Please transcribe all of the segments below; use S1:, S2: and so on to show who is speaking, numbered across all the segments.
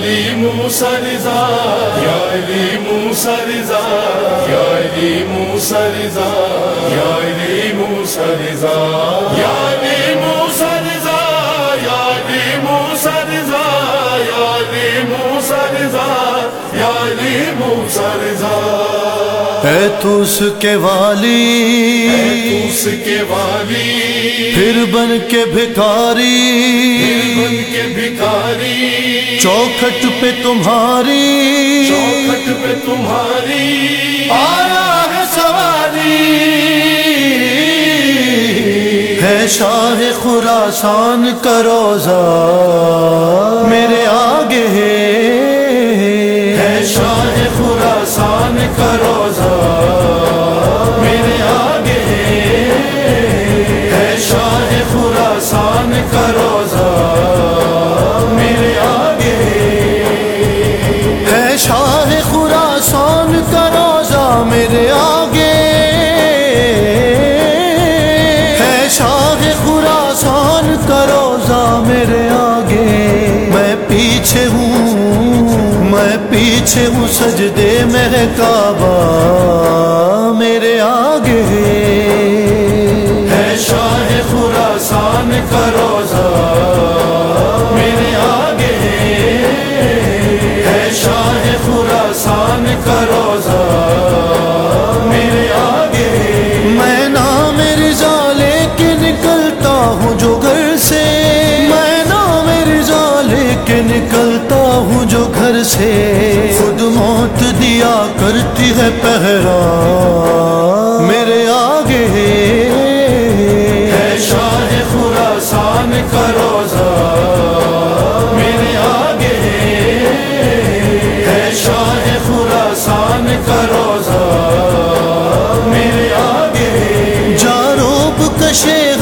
S1: علی موسیٰ رضا، یا علی موسیٰ رضا، یا علی موسیٰ رضا، یا علی موسیٰ رضا، یا علی موسیٰ رضا، یا علی موسیٰ رضا، یا علی موسیٰ رضا، یا علی موسیٰ رضا۔
S2: اے تو اس کے والی
S1: اس کے والی
S2: پھر بن کے بھکاری
S1: بن کے بھکاری
S2: چوکھٹ پہ تمہاری
S1: چوکھٹ پہ تمہاری
S2: آیا ہے سواری ہے شاہ خراسان کا روزہ میرے آگے
S1: ہے خراسان کرو میرے آگے ہے شاہ خراسان کرو روزہ میرے آگے
S2: ہے شاہ خراسان کرو روزہ میرے میں پیچھے ہوں سجدے میں کعبہ میرے آگے
S1: ہے۔ شاہ خراسان کا روزہ۔
S2: سے خود موت دیا کرتی ہے پہرا۔ میرے آگے
S1: ہے شاہ خراسان کا روزہ۔ میرے آگے ہے شاہ خراسان کا روزہ۔ میرے آگے
S2: جاروب کشے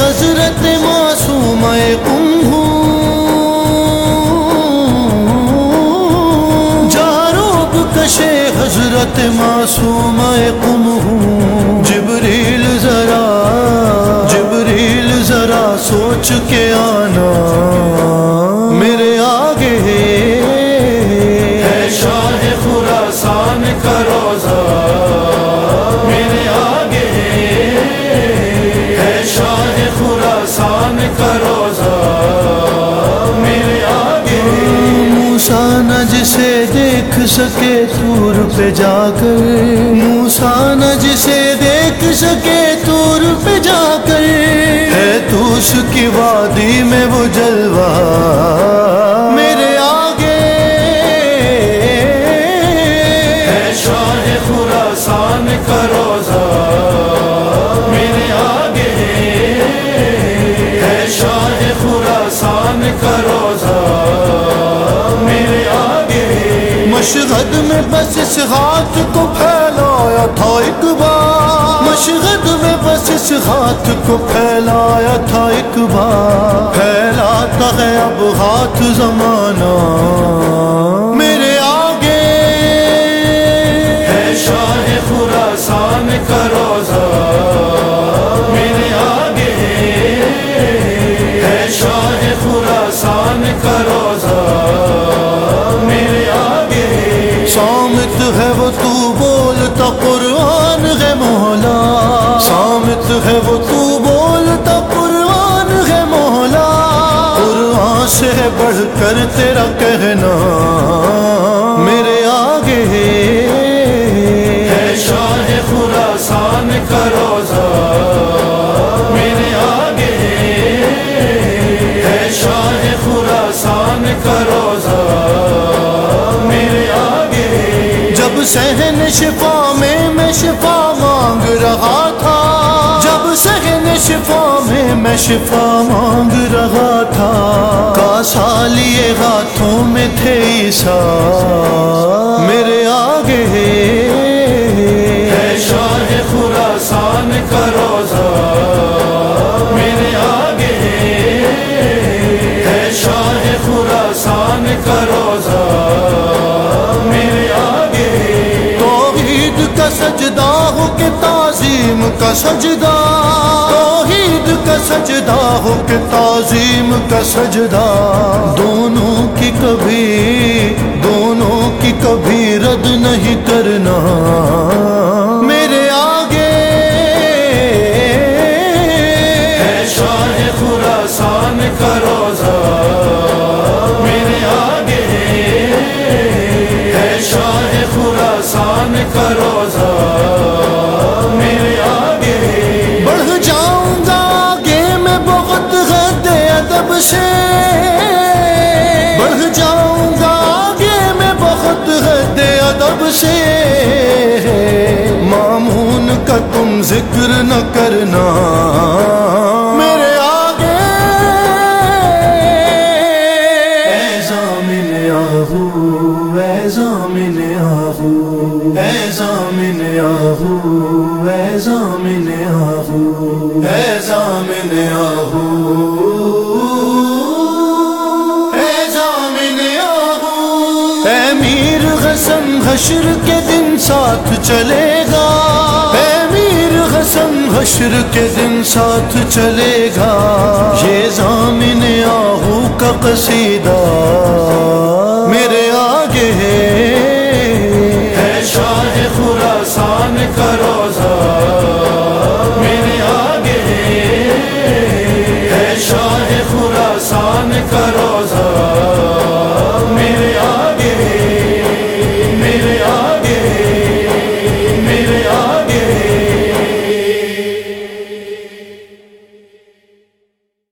S2: معصوم قم ہوں۔ سکے تور پہ جا کر موسا نہ جسے دیکھ سکے تور پہ جا کر۔ ہے تو اس کی وادی میں وہ جلوہ۔ میرے آگے۔
S1: ہے شاہ خراسان کرو۔
S2: مشہد میں بس اس ہاتھ کو پھیلایا تھا ایک بار۔ مشہد میں بس اس ہاتھ کو پھیلایا تھا ایک بار۔ پھیلاتا ہے اب ہاتھ زمانہ۔ میرے آگے۔
S1: ہے شاہ خراسان کا روزہ۔ میرے آگے۔ ہے شاہ خراسان کا روزہ۔
S2: ہے وہ تو بولتا قرآن ہے مولا۔ قرآن سے بڑھ کر تیرا کہنا میرے آگے
S1: ہے۔ شاہ خراسان کا روزہ۔ میرے آگے ہے۔ شاہ خراسان کا روزہ۔ میرے آگے
S2: جب سہن شفا میں میں شفا مانگ رہا تھا جب سہن شفا میں میں شفا مانگ رہا تھا۔ کاسا لیے ہاتھوں میں تھے عیسیٰ میرے آگے
S1: ہے۔ شاہ خراسان کا روزہ۔ میرے آگے ہے۔ شاہ خراسان کا روزہ۔ کا سجدہ،
S2: توحید کا سجدہ ہو کے تعظیم کا سجدہ۔ دونوں کی کبھی، دونوں کی کبھی رد نہیں کرنا۔ سے بڑھ جاؤں گا آگے میں، بہت حد ادب سے۔ مامون کا تم ذکر نہ کرنا۔ میرے آگے۔ ضامن آہو ایزامن آہو۔ ایزامن آہو۔ حشر کے دن ساتھ چلے گا۔ اے میر حسن حشر کے دن ساتھ چلے گا۔ یہ زامن آہو کا قصیدہ۔